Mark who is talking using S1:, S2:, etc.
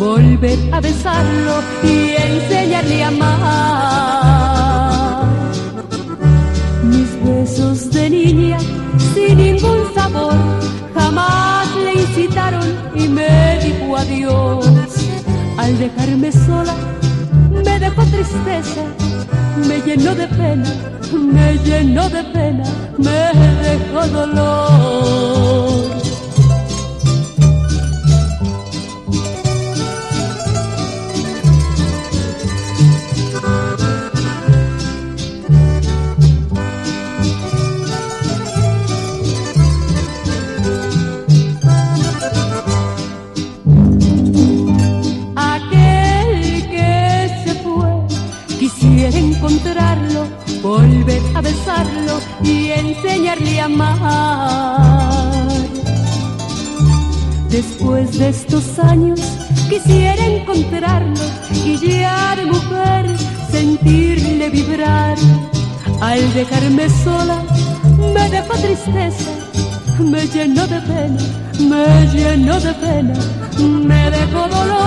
S1: volver a besarlo y enseñarle a amar. Mis besos de niña sin ningún sabor jamás le incitaron y me dijo adiós. Al dejarme sola me dejó tristeza, me llenó de pena, me llenó de pena, me dejó encontrarlo, volver a besarlo y enseñarle a amar. Después de estos años quisiera encontrarlo y de mujer sentirle vibrar. Al dejarme sola me dejó tristeza, me llenó de pena, me llenó de pena, me dejó dolor.